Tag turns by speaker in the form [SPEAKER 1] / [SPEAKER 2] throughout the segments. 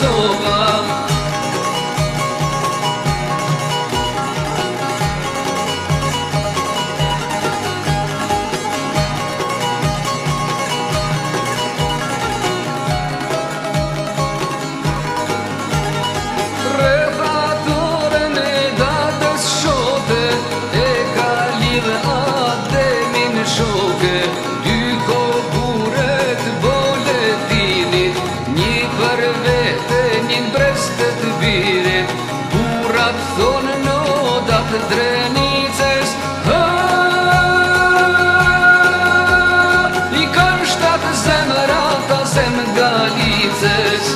[SPEAKER 1] soğuğa Sugar Të të bire Burat thonë në odat të drenicës I kën shtatë zemë rata Zemë galicës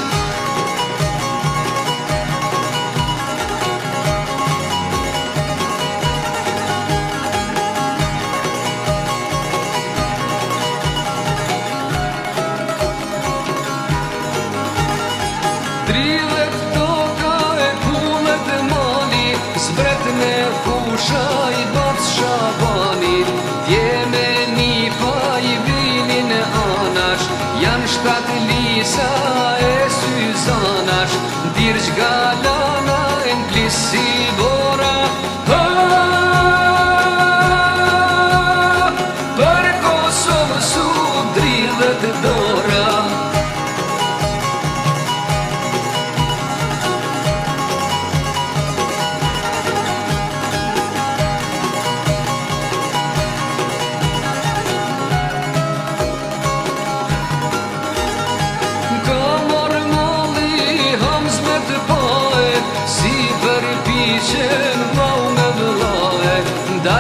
[SPEAKER 1] Të Mbret me kusha i batës shabanit Tje me nipa i vilin e anash Janë shtatë lisa e syzanash Dirë që galana e në kli si vora Për Kosovë su drillët do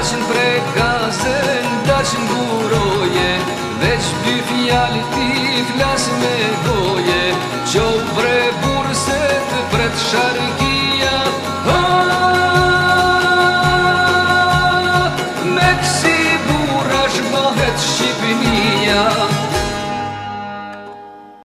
[SPEAKER 1] Dashin prej gazën, dashin buroje Veç dy fjallit ti flasë me goje Qo vre burset, të sharkia Me kësi burash mahet Shqipinia